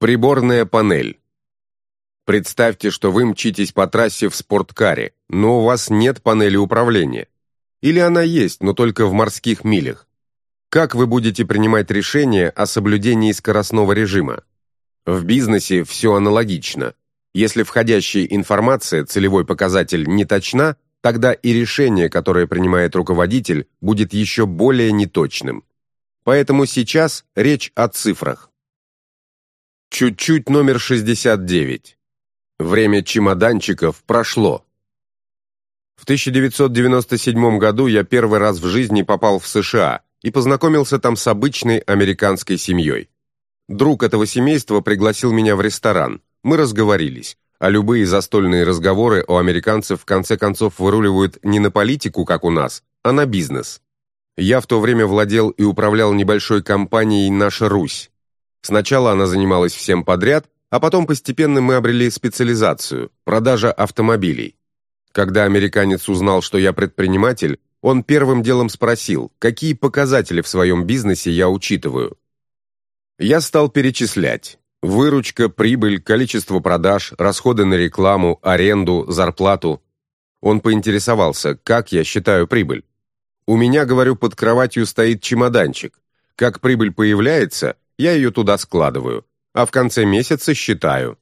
Приборная панель. Представьте, что вы мчитесь по трассе в спорткаре, но у вас нет панели управления. Или она есть, но только в морских милях. Как вы будете принимать решения о соблюдении скоростного режима? В бизнесе все аналогично. Если входящая информация, целевой показатель, не точна, тогда и решение, которое принимает руководитель, будет еще более неточным. Поэтому сейчас речь о цифрах. Чуть-чуть номер 69. Время чемоданчиков прошло. В 1997 году я первый раз в жизни попал в США и познакомился там с обычной американской семьей. Друг этого семейства пригласил меня в ресторан. Мы разговорились, а любые застольные разговоры у американцев в конце концов выруливают не на политику, как у нас, а на бизнес. Я в то время владел и управлял небольшой компанией «Наша Русь». Сначала она занималась всем подряд, а потом постепенно мы обрели специализацию – продажа автомобилей. Когда американец узнал, что я предприниматель, он первым делом спросил, какие показатели в своем бизнесе я учитываю. Я стал перечислять. Выручка, прибыль, количество продаж, расходы на рекламу, аренду, зарплату. Он поинтересовался, как я считаю прибыль. У меня, говорю, под кроватью стоит чемоданчик. Как прибыль появляется, я ее туда складываю, а в конце месяца считаю.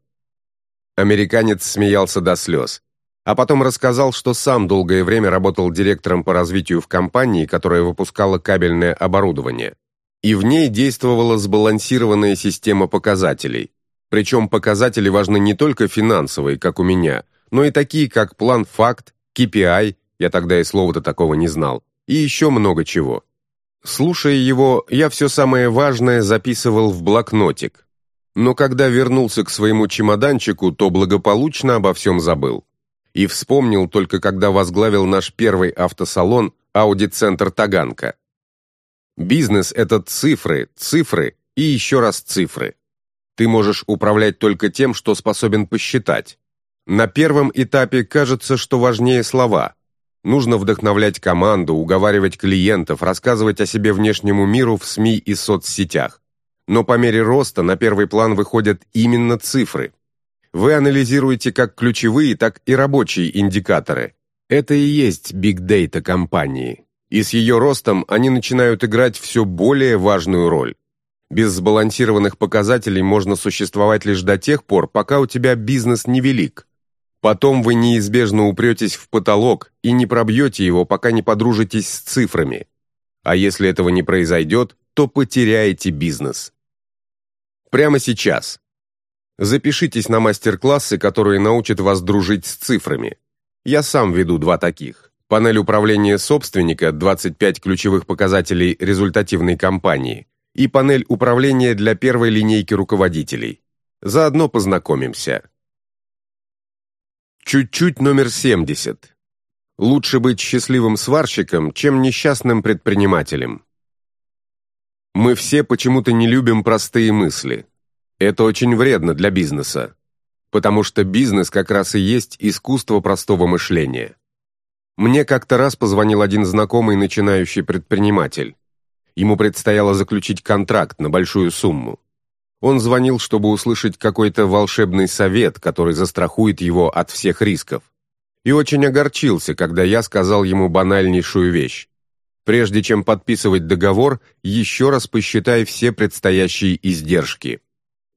Американец смеялся до слез, а потом рассказал, что сам долгое время работал директором по развитию в компании, которая выпускала кабельное оборудование и в ней действовала сбалансированная система показателей. Причем показатели важны не только финансовые, как у меня, но и такие, как план-факт, KPI, я тогда и слова-то такого не знал, и еще много чего. Слушая его, я все самое важное записывал в блокнотик. Но когда вернулся к своему чемоданчику, то благополучно обо всем забыл. И вспомнил только когда возглавил наш первый автосалон «Аудит-центр Таганка». Бизнес – это цифры, цифры и еще раз цифры. Ты можешь управлять только тем, что способен посчитать. На первом этапе кажется, что важнее слова. Нужно вдохновлять команду, уговаривать клиентов, рассказывать о себе внешнему миру в СМИ и соцсетях. Но по мере роста на первый план выходят именно цифры. Вы анализируете как ключевые, так и рабочие индикаторы. Это и есть биг дейта компании и с ее ростом они начинают играть все более важную роль. Без сбалансированных показателей можно существовать лишь до тех пор, пока у тебя бизнес невелик. Потом вы неизбежно упретесь в потолок и не пробьете его, пока не подружитесь с цифрами. А если этого не произойдет, то потеряете бизнес. Прямо сейчас. Запишитесь на мастер-классы, которые научат вас дружить с цифрами. Я сам веду два таких. Панель управления собственника, 25 ключевых показателей результативной компании и панель управления для первой линейки руководителей. Заодно познакомимся. Чуть-чуть номер 70. Лучше быть счастливым сварщиком, чем несчастным предпринимателем. Мы все почему-то не любим простые мысли. Это очень вредно для бизнеса, потому что бизнес как раз и есть искусство простого мышления. Мне как-то раз позвонил один знакомый начинающий предприниматель. Ему предстояло заключить контракт на большую сумму. Он звонил, чтобы услышать какой-то волшебный совет, который застрахует его от всех рисков. И очень огорчился, когда я сказал ему банальнейшую вещь. Прежде чем подписывать договор, еще раз посчитай все предстоящие издержки.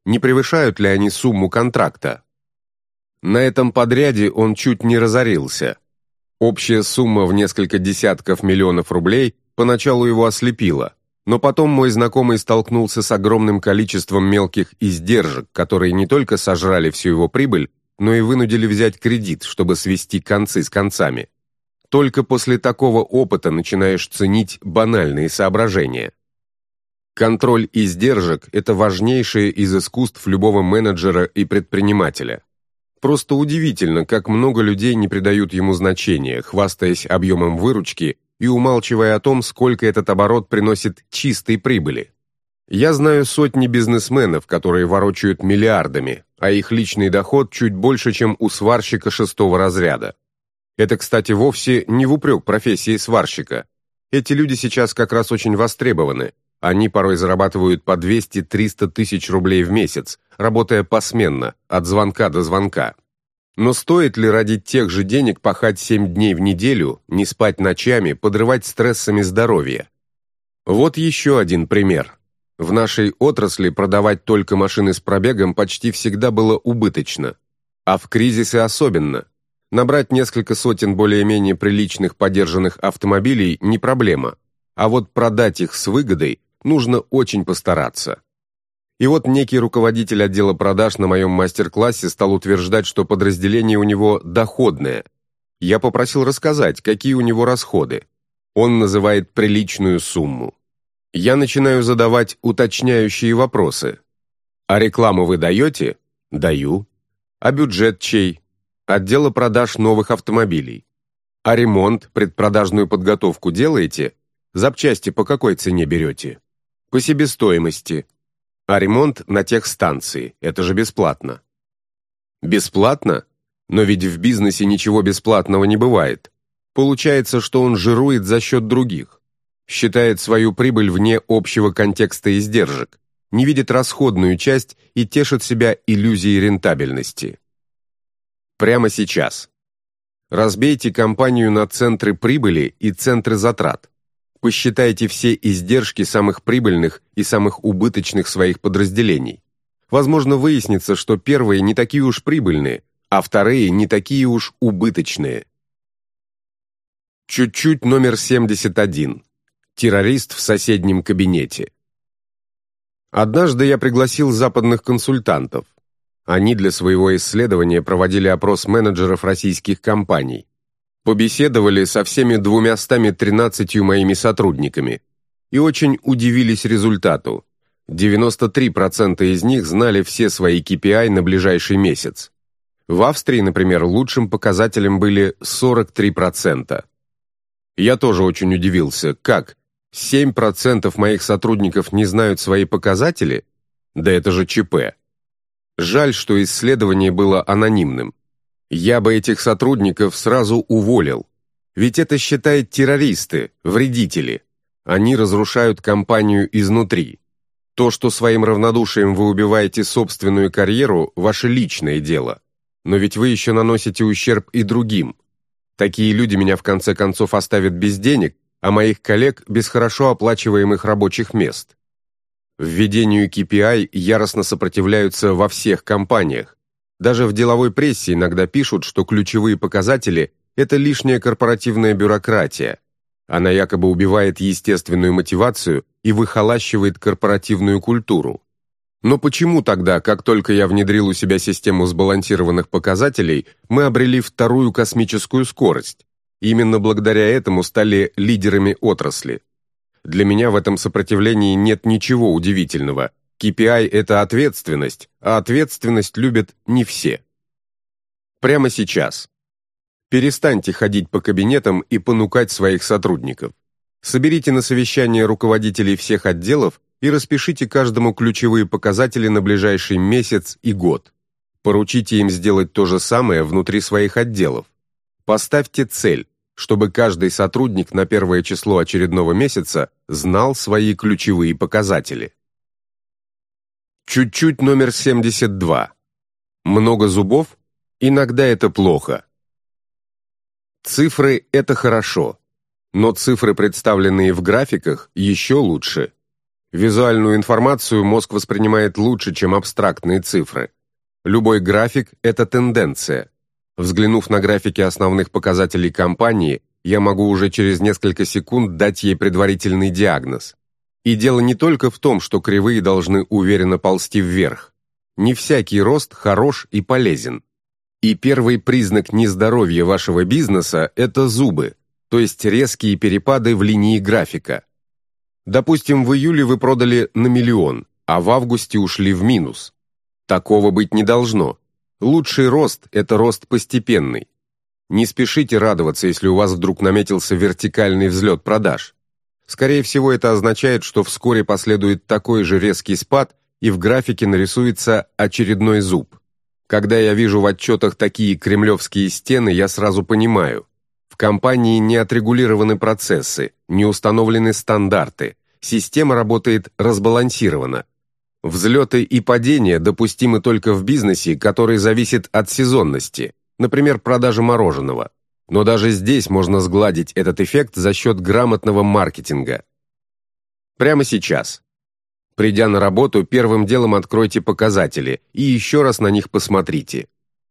Не превышают ли они сумму контракта? На этом подряде он чуть не разорился – Общая сумма в несколько десятков миллионов рублей поначалу его ослепила, но потом мой знакомый столкнулся с огромным количеством мелких издержек, которые не только сожрали всю его прибыль, но и вынудили взять кредит, чтобы свести концы с концами. Только после такого опыта начинаешь ценить банальные соображения. Контроль издержек – это важнейшее из искусств любого менеджера и предпринимателя. Просто удивительно, как много людей не придают ему значения, хвастаясь объемом выручки и умалчивая о том, сколько этот оборот приносит чистой прибыли. Я знаю сотни бизнесменов, которые ворочают миллиардами, а их личный доход чуть больше, чем у сварщика шестого разряда. Это, кстати, вовсе не в упрек профессии сварщика. Эти люди сейчас как раз очень востребованы. Они порой зарабатывают по 200-300 тысяч рублей в месяц, работая посменно, от звонка до звонка. Но стоит ли ради тех же денег пахать 7 дней в неделю, не спать ночами, подрывать стрессами здоровье? Вот еще один пример. В нашей отрасли продавать только машины с пробегом почти всегда было убыточно. А в кризисы особенно. Набрать несколько сотен более-менее приличных подержанных автомобилей не проблема. А вот продать их с выгодой нужно очень постараться. И вот некий руководитель отдела продаж на моем мастер-классе стал утверждать, что подразделение у него доходное. Я попросил рассказать, какие у него расходы. Он называет приличную сумму. Я начинаю задавать уточняющие вопросы. А рекламу вы даете? Даю. А бюджет чей? Отдела продаж новых автомобилей. А ремонт, предпродажную подготовку делаете? Запчасти по какой цене берете? По себестоимости. А ремонт на техстанции – это же бесплатно. Бесплатно? Но ведь в бизнесе ничего бесплатного не бывает. Получается, что он жирует за счет других. Считает свою прибыль вне общего контекста издержек, не видит расходную часть и тешит себя иллюзией рентабельности. Прямо сейчас. Разбейте компанию на центры прибыли и центры затрат. Посчитайте все издержки самых прибыльных и самых убыточных своих подразделений. Возможно, выяснится, что первые не такие уж прибыльные, а вторые не такие уж убыточные. Чуть-чуть номер 71. Террорист в соседнем кабинете. Однажды я пригласил западных консультантов. Они для своего исследования проводили опрос менеджеров российских компаний побеседовали со всеми двумястами тринадцатью моими сотрудниками и очень удивились результату. 93% из них знали все свои KPI на ближайший месяц. В Австрии, например, лучшим показателем были 43%. Я тоже очень удивился, как? 7% моих сотрудников не знают свои показатели? Да это же ЧП. Жаль, что исследование было анонимным. Я бы этих сотрудников сразу уволил. Ведь это считают террористы, вредители. Они разрушают компанию изнутри. То, что своим равнодушием вы убиваете собственную карьеру, ваше личное дело. Но ведь вы еще наносите ущерб и другим. Такие люди меня в конце концов оставят без денег, а моих коллег без хорошо оплачиваемых рабочих мест. Введению KPI яростно сопротивляются во всех компаниях, даже в деловой прессе иногда пишут, что ключевые показатели – это лишняя корпоративная бюрократия. Она якобы убивает естественную мотивацию и выхолащивает корпоративную культуру. Но почему тогда, как только я внедрил у себя систему сбалансированных показателей, мы обрели вторую космическую скорость? Именно благодаря этому стали лидерами отрасли. Для меня в этом сопротивлении нет ничего удивительного, KPI – это ответственность, а ответственность любят не все. Прямо сейчас. Перестаньте ходить по кабинетам и понукать своих сотрудников. Соберите на совещание руководителей всех отделов и распишите каждому ключевые показатели на ближайший месяц и год. Поручите им сделать то же самое внутри своих отделов. Поставьте цель, чтобы каждый сотрудник на первое число очередного месяца знал свои ключевые показатели. Чуть-чуть номер 72. Много зубов? Иногда это плохо. Цифры – это хорошо, но цифры, представленные в графиках, еще лучше. Визуальную информацию мозг воспринимает лучше, чем абстрактные цифры. Любой график – это тенденция. Взглянув на графики основных показателей компании, я могу уже через несколько секунд дать ей предварительный диагноз. И дело не только в том, что кривые должны уверенно ползти вверх. Не всякий рост хорош и полезен. И первый признак нездоровья вашего бизнеса – это зубы, то есть резкие перепады в линии графика. Допустим, в июле вы продали на миллион, а в августе ушли в минус. Такого быть не должно. Лучший рост – это рост постепенный. Не спешите радоваться, если у вас вдруг наметился вертикальный взлет продаж. Скорее всего, это означает, что вскоре последует такой же резкий спад, и в графике нарисуется очередной зуб. Когда я вижу в отчетах такие кремлевские стены, я сразу понимаю, в компании не отрегулированы процессы, не установлены стандарты, система работает разбалансированно. Взлеты и падения допустимы только в бизнесе, который зависит от сезонности, например, продажи мороженого. Но даже здесь можно сгладить этот эффект за счет грамотного маркетинга. Прямо сейчас. Придя на работу, первым делом откройте показатели и еще раз на них посмотрите.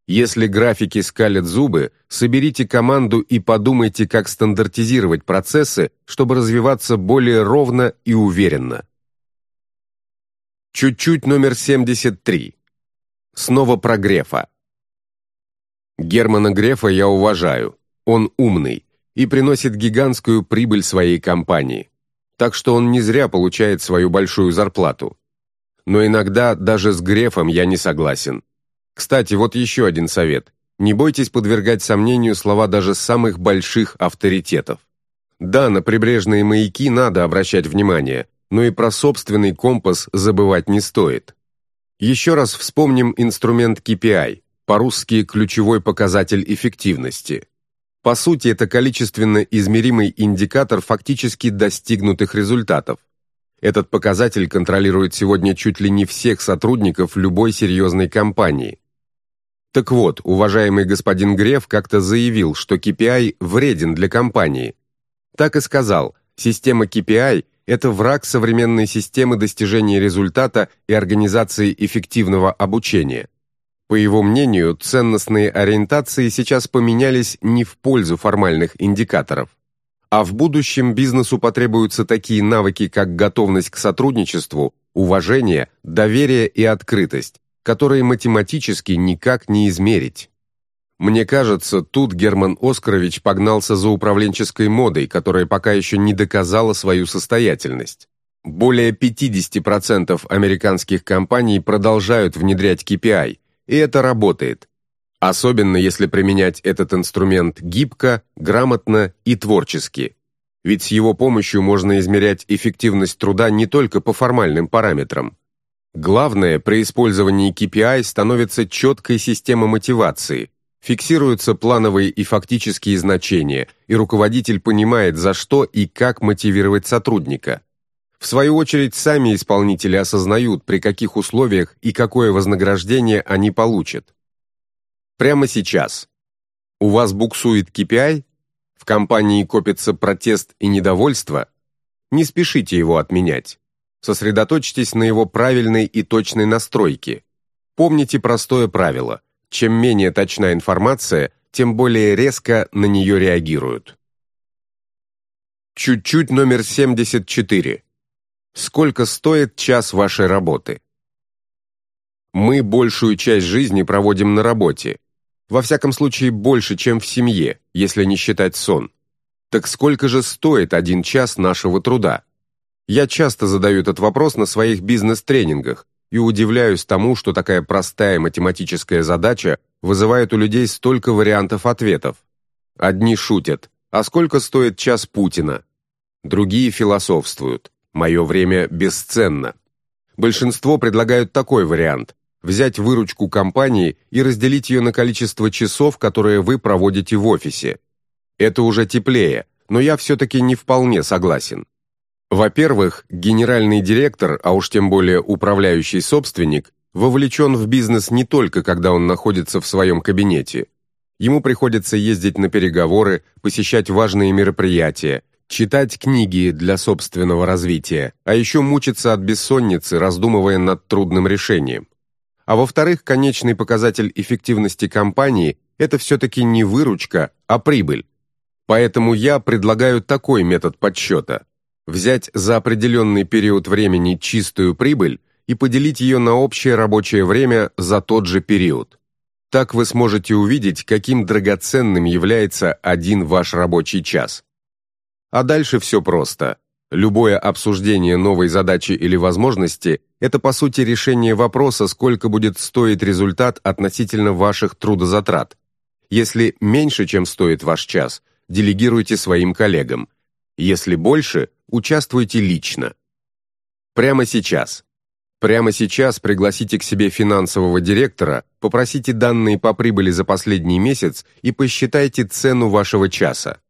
Если графики скалят зубы, соберите команду и подумайте, как стандартизировать процессы, чтобы развиваться более ровно и уверенно. Чуть-чуть номер 73. Снова про Грефа. Германа Грефа я уважаю. Он умный и приносит гигантскую прибыль своей компании. Так что он не зря получает свою большую зарплату. Но иногда даже с Грефом я не согласен. Кстати, вот еще один совет. Не бойтесь подвергать сомнению слова даже самых больших авторитетов. Да, на прибрежные маяки надо обращать внимание, но и про собственный компас забывать не стоит. Еще раз вспомним инструмент KPI, по-русски ключевой показатель эффективности. По сути, это количественно измеримый индикатор фактически достигнутых результатов. Этот показатель контролирует сегодня чуть ли не всех сотрудников любой серьезной компании. Так вот, уважаемый господин Греф как-то заявил, что KPI вреден для компании. Так и сказал, система KPI – это враг современной системы достижения результата и организации эффективного обучения. По его мнению, ценностные ориентации сейчас поменялись не в пользу формальных индикаторов. А в будущем бизнесу потребуются такие навыки, как готовность к сотрудничеству, уважение, доверие и открытость, которые математически никак не измерить. Мне кажется, тут Герман Оскарович погнался за управленческой модой, которая пока еще не доказала свою состоятельность. Более 50% американских компаний продолжают внедрять KPI, и это работает. Особенно если применять этот инструмент гибко, грамотно и творчески. Ведь с его помощью можно измерять эффективность труда не только по формальным параметрам, Главное, при использовании KPI становится четкая система мотивации, фиксируются плановые и фактические значения, и руководитель понимает, за что и как мотивировать сотрудника. В свою очередь, сами исполнители осознают, при каких условиях и какое вознаграждение они получат. Прямо сейчас. У вас буксует KPI? В компании копится протест и недовольство? Не спешите его отменять. Сосредоточьтесь на его правильной и точной настройке. Помните простое правило. Чем менее точна информация, тем более резко на нее реагируют. Чуть-чуть номер 74. Сколько стоит час вашей работы? Мы большую часть жизни проводим на работе. Во всяком случае, больше, чем в семье, если не считать сон. Так сколько же стоит один час нашего труда? Я часто задаю этот вопрос на своих бизнес-тренингах и удивляюсь тому, что такая простая математическая задача вызывает у людей столько вариантов ответов. Одни шутят «А сколько стоит час Путина?» Другие философствуют «Мое время бесценно». Большинство предлагают такой вариант – взять выручку компании и разделить ее на количество часов, которые вы проводите в офисе. Это уже теплее, но я все-таки не вполне согласен. Во-первых, генеральный директор, а уж тем более управляющий собственник, вовлечен в бизнес не только когда он находится в своем кабинете. Ему приходится ездить на переговоры, посещать важные мероприятия, читать книги для собственного развития, а еще мучиться от бессонницы, раздумывая над трудным решением. А во-вторых, конечный показатель эффективности компании – это все-таки не выручка, а прибыль. Поэтому я предлагаю такой метод подсчета взять за определенный период времени чистую прибыль и поделить ее на общее рабочее время за тот же период. Так вы сможете увидеть, каким драгоценным является один ваш рабочий час. А дальше все просто. Любое обсуждение новой задачи или возможности – это по сути решение вопроса, сколько будет стоить результат относительно ваших трудозатрат. Если меньше, чем стоит ваш час, делегируйте своим коллегам. Если больше, участвуйте лично. Прямо сейчас. Прямо сейчас пригласите к себе финансового директора, попросите данные по прибыли за последний месяц и посчитайте цену вашего часа.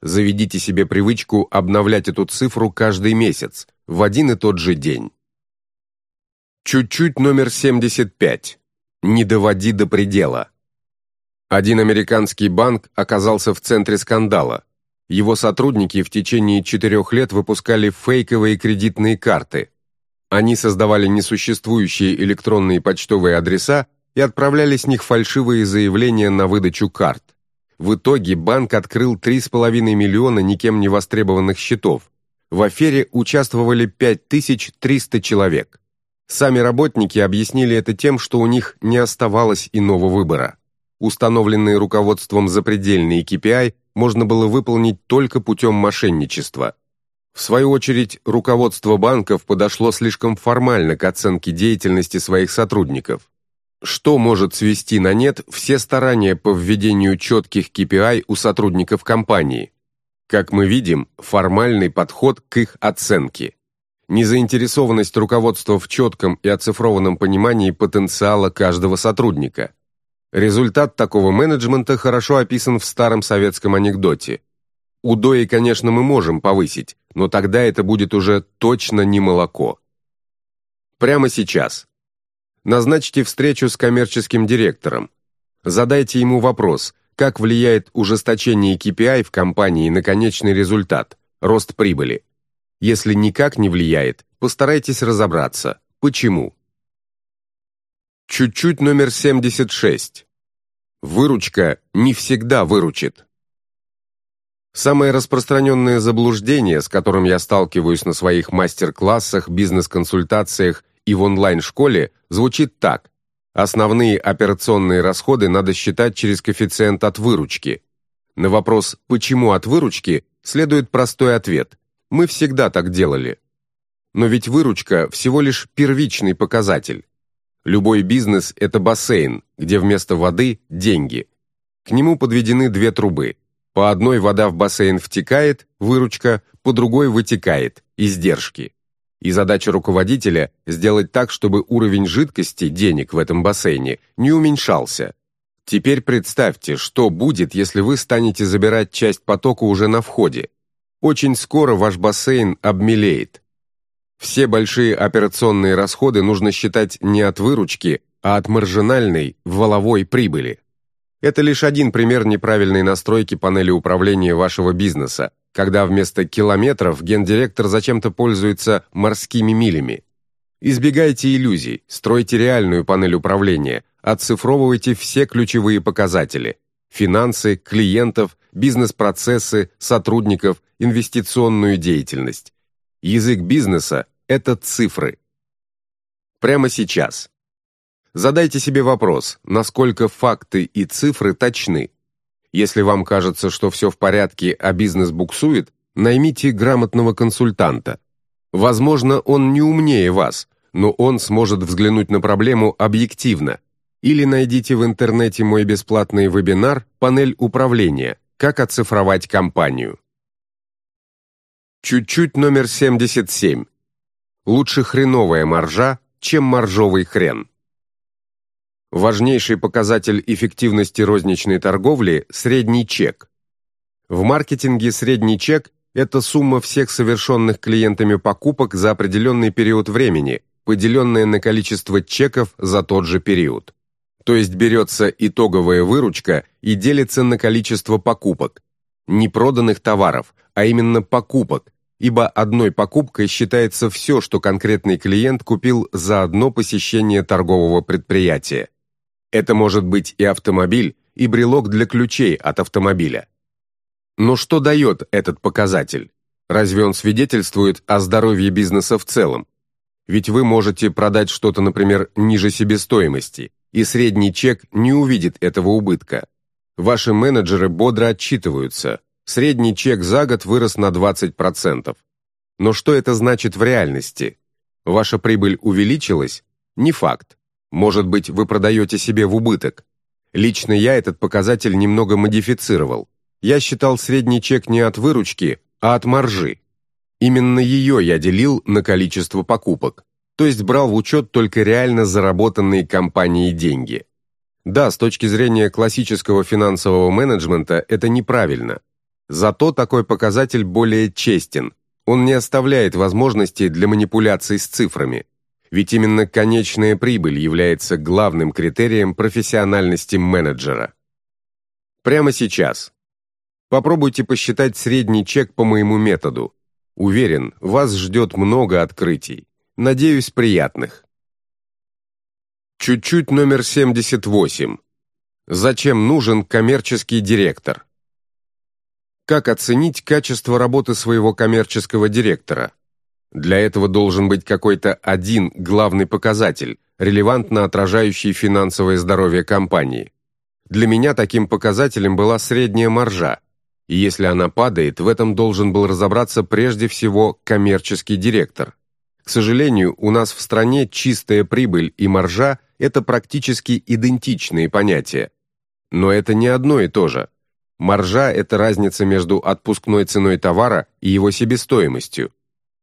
Заведите себе привычку обновлять эту цифру каждый месяц, в один и тот же день. Чуть-чуть номер 75. Не доводи до предела. Один американский банк оказался в центре скандала. Его сотрудники в течение четырех лет выпускали фейковые кредитные карты. Они создавали несуществующие электронные почтовые адреса и отправляли с них фальшивые заявления на выдачу карт. В итоге банк открыл 3,5 миллиона никем не востребованных счетов. В афере участвовали 5300 человек. Сами работники объяснили это тем, что у них не оставалось иного выбора. Установленные руководством запредельные KPI можно было выполнить только путем мошенничества. В свою очередь, руководство банков подошло слишком формально к оценке деятельности своих сотрудников. Что может свести на нет все старания по введению четких KPI у сотрудников компании? Как мы видим, формальный подход к их оценке незаинтересованность руководства в четком и оцифрованном понимании потенциала каждого сотрудника. Результат такого менеджмента хорошо описан в старом советском анекдоте. Удои, конечно, мы можем повысить, но тогда это будет уже точно не молоко. Прямо сейчас. Назначьте встречу с коммерческим директором. Задайте ему вопрос, как влияет ужесточение KPI в компании на конечный результат, рост прибыли. Если никак не влияет, постарайтесь разобраться, почему. Чуть-чуть номер 76. Выручка не всегда выручит. Самое распространенное заблуждение, с которым я сталкиваюсь на своих мастер-классах, бизнес-консультациях и в онлайн-школе, звучит так. Основные операционные расходы надо считать через коэффициент от выручки. На вопрос «почему от выручки?» следует простой ответ мы всегда так делали. Но ведь выручка всего лишь первичный показатель. Любой бизнес – это бассейн, где вместо воды – деньги. К нему подведены две трубы. По одной вода в бассейн втекает, выручка, по другой вытекает, издержки. И задача руководителя – сделать так, чтобы уровень жидкости, денег в этом бассейне, не уменьшался. Теперь представьте, что будет, если вы станете забирать часть потока уже на входе. Очень скоро ваш бассейн обмелеет. Все большие операционные расходы нужно считать не от выручки, а от маржинальной, воловой прибыли. Это лишь один пример неправильной настройки панели управления вашего бизнеса, когда вместо километров гендиректор зачем-то пользуется морскими милями. Избегайте иллюзий, стройте реальную панель управления, оцифровывайте все ключевые показатели – финансы, клиентов, бизнес-процессы, сотрудников, инвестиционную деятельность. Язык бизнеса – это цифры. Прямо сейчас. Задайте себе вопрос, насколько факты и цифры точны. Если вам кажется, что все в порядке, а бизнес буксует, наймите грамотного консультанта. Возможно, он не умнее вас, но он сможет взглянуть на проблему объективно. Или найдите в интернете мой бесплатный вебинар «Панель управления», как оцифровать компанию? Чуть-чуть номер 77. Лучше хреновая маржа, чем моржовый хрен. Важнейший показатель эффективности розничной торговли – средний чек. В маркетинге средний чек – это сумма всех совершенных клиентами покупок за определенный период времени, поделенная на количество чеков за тот же период то есть берется итоговая выручка и делится на количество покупок. Не проданных товаров, а именно покупок, ибо одной покупкой считается все, что конкретный клиент купил за одно посещение торгового предприятия. Это может быть и автомобиль, и брелок для ключей от автомобиля. Но что дает этот показатель? Разве он свидетельствует о здоровье бизнеса в целом? Ведь вы можете продать что-то, например, ниже себестоимости, и средний чек не увидит этого убытка. Ваши менеджеры бодро отчитываются. Средний чек за год вырос на 20%. Но что это значит в реальности? Ваша прибыль увеличилась? Не факт. Может быть, вы продаете себе в убыток. Лично я этот показатель немного модифицировал. Я считал средний чек не от выручки, а от маржи. Именно ее я делил на количество покупок то есть брал в учет только реально заработанные компанией деньги. Да, с точки зрения классического финансового менеджмента это неправильно. Зато такой показатель более честен. Он не оставляет возможности для манипуляций с цифрами. Ведь именно конечная прибыль является главным критерием профессиональности менеджера. Прямо сейчас. Попробуйте посчитать средний чек по моему методу. Уверен, вас ждет много открытий. Надеюсь, приятных. Чуть-чуть номер 78. Зачем нужен коммерческий директор? Как оценить качество работы своего коммерческого директора? Для этого должен быть какой-то один главный показатель, релевантно отражающий финансовое здоровье компании. Для меня таким показателем была средняя маржа, и если она падает, в этом должен был разобраться прежде всего коммерческий директор. К сожалению, у нас в стране чистая прибыль и маржа – это практически идентичные понятия. Но это не одно и то же. Маржа – это разница между отпускной ценой товара и его себестоимостью.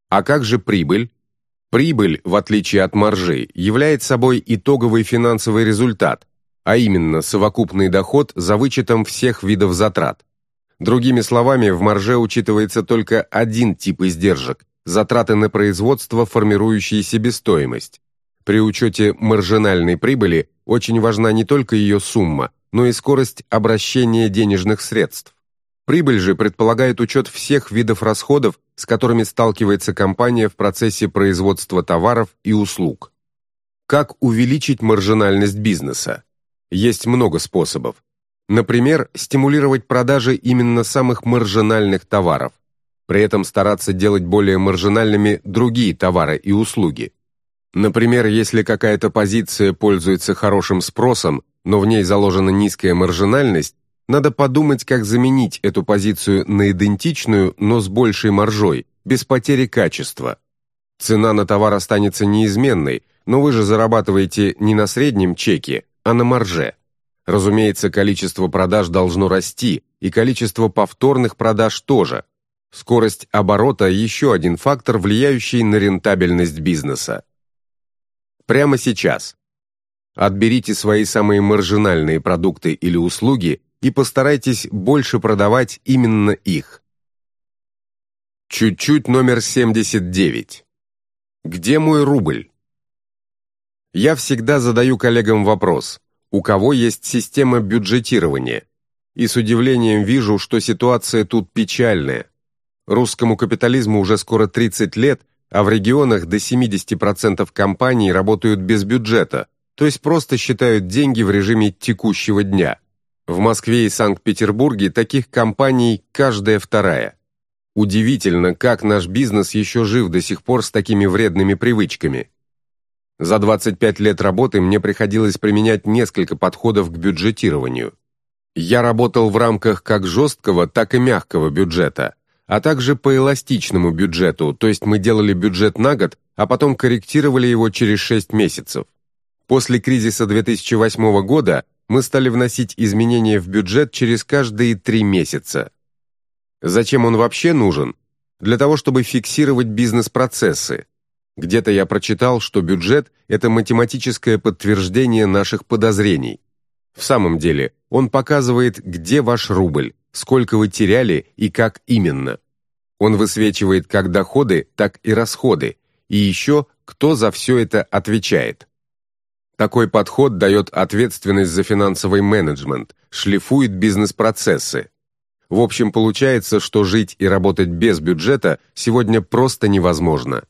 А как же прибыль? Прибыль, в отличие от маржи, является собой итоговый финансовый результат, а именно совокупный доход за вычетом всех видов затрат. Другими словами, в марже учитывается только один тип издержек – затраты на производство, формирующие себестоимость. При учете маржинальной прибыли очень важна не только ее сумма, но и скорость обращения денежных средств. Прибыль же предполагает учет всех видов расходов, с которыми сталкивается компания в процессе производства товаров и услуг. Как увеличить маржинальность бизнеса? Есть много способов. Например, стимулировать продажи именно самых маржинальных товаров, при этом стараться делать более маржинальными другие товары и услуги. Например, если какая-то позиция пользуется хорошим спросом, но в ней заложена низкая маржинальность, надо подумать, как заменить эту позицию на идентичную, но с большей маржой, без потери качества. Цена на товар останется неизменной, но вы же зарабатываете не на среднем чеке, а на марже. Разумеется, количество продаж должно расти, и количество повторных продаж тоже. Скорость оборота – еще один фактор, влияющий на рентабельность бизнеса. Прямо сейчас. Отберите свои самые маржинальные продукты или услуги и постарайтесь больше продавать именно их. Чуть-чуть номер 79. Где мой рубль? Я всегда задаю коллегам вопрос, у кого есть система бюджетирования? И с удивлением вижу, что ситуация тут печальная. Русскому капитализму уже скоро 30 лет, а в регионах до 70% компаний работают без бюджета, то есть просто считают деньги в режиме текущего дня. В Москве и Санкт-Петербурге таких компаний каждая вторая. Удивительно, как наш бизнес еще жив до сих пор с такими вредными привычками. За 25 лет работы мне приходилось применять несколько подходов к бюджетированию. Я работал в рамках как жесткого, так и мягкого бюджета, а также по эластичному бюджету, то есть мы делали бюджет на год, а потом корректировали его через 6 месяцев. После кризиса 2008 года мы стали вносить изменения в бюджет через каждые три месяца. Зачем он вообще нужен? Для того, чтобы фиксировать бизнес-процессы. Где-то я прочитал, что бюджет – это математическое подтверждение наших подозрений. В самом деле, он показывает, где ваш рубль, сколько вы теряли и как именно. Он высвечивает как доходы, так и расходы, и еще, кто за все это отвечает. Такой подход дает ответственность за финансовый менеджмент, шлифует бизнес-процессы. В общем, получается, что жить и работать без бюджета сегодня просто невозможно.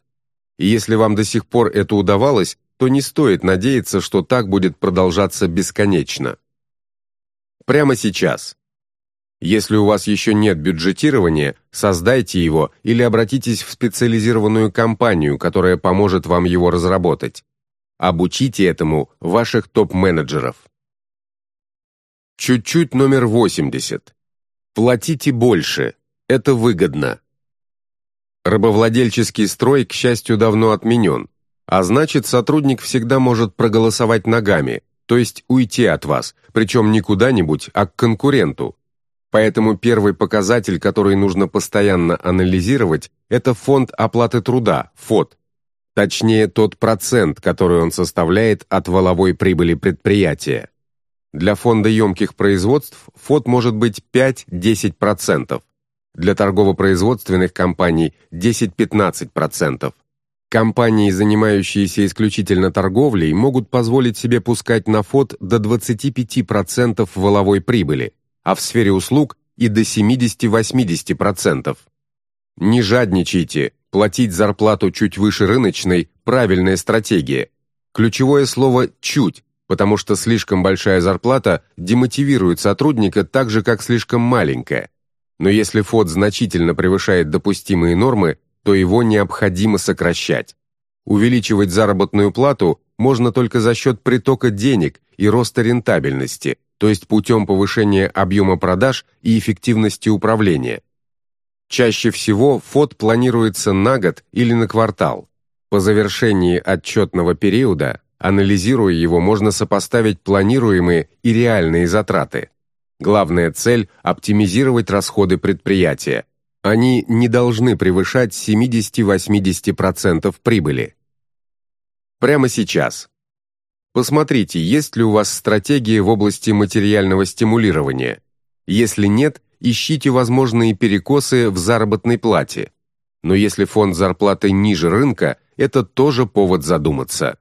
И если вам до сих пор это удавалось, то не стоит надеяться, что так будет продолжаться бесконечно. Прямо сейчас. Если у вас еще нет бюджетирования, создайте его или обратитесь в специализированную компанию, которая поможет вам его разработать. Обучите этому ваших топ-менеджеров. Чуть-чуть номер 80. Платите больше. Это выгодно. Рабовладельческий строй, к счастью, давно отменен, а значит, сотрудник всегда может проголосовать ногами, то есть уйти от вас, причем не куда-нибудь, а к конкуренту. Поэтому первый показатель, который нужно постоянно анализировать, это фонд оплаты труда, ФОД, Точнее, тот процент, который он составляет от валовой прибыли предприятия. Для фонда емких производств ФОД может быть 5-10%, для торгово-производственных компаний 10-15%. Компании, занимающиеся исключительно торговлей, могут позволить себе пускать на ФОД до 25% воловой прибыли, а в сфере услуг и до 70-80%. Не жадничайте, платить зарплату чуть выше рыночной – правильная стратегия. Ключевое слово «чуть», потому что слишком большая зарплата демотивирует сотрудника так же, как слишком маленькая. Но если ФОД значительно превышает допустимые нормы, то его необходимо сокращать. Увеличивать заработную плату можно только за счет притока денег и роста рентабельности, то есть путем повышения объема продаж и эффективности управления. Чаще всего ФОД планируется на год или на квартал. По завершении отчетного периода, анализируя его, можно сопоставить планируемые и реальные затраты. Главная цель – оптимизировать расходы предприятия. Они не должны превышать 70-80% прибыли. Прямо сейчас. Посмотрите, есть ли у вас стратегия в области материального стимулирования. Если нет, ищите возможные перекосы в заработной плате. Но если фонд зарплаты ниже рынка, это тоже повод задуматься.